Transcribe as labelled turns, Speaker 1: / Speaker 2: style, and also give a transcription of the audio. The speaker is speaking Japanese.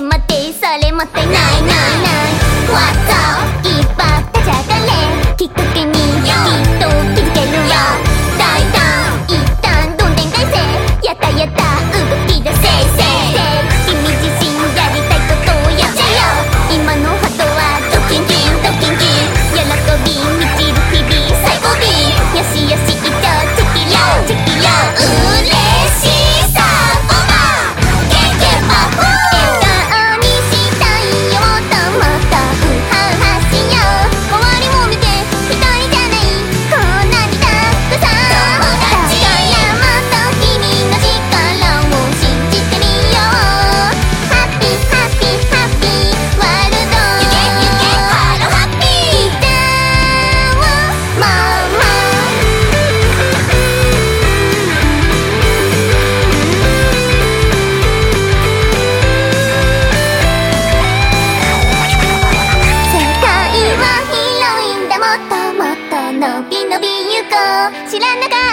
Speaker 1: 待て待てそれもったいな。いびのび行こう。知らなかった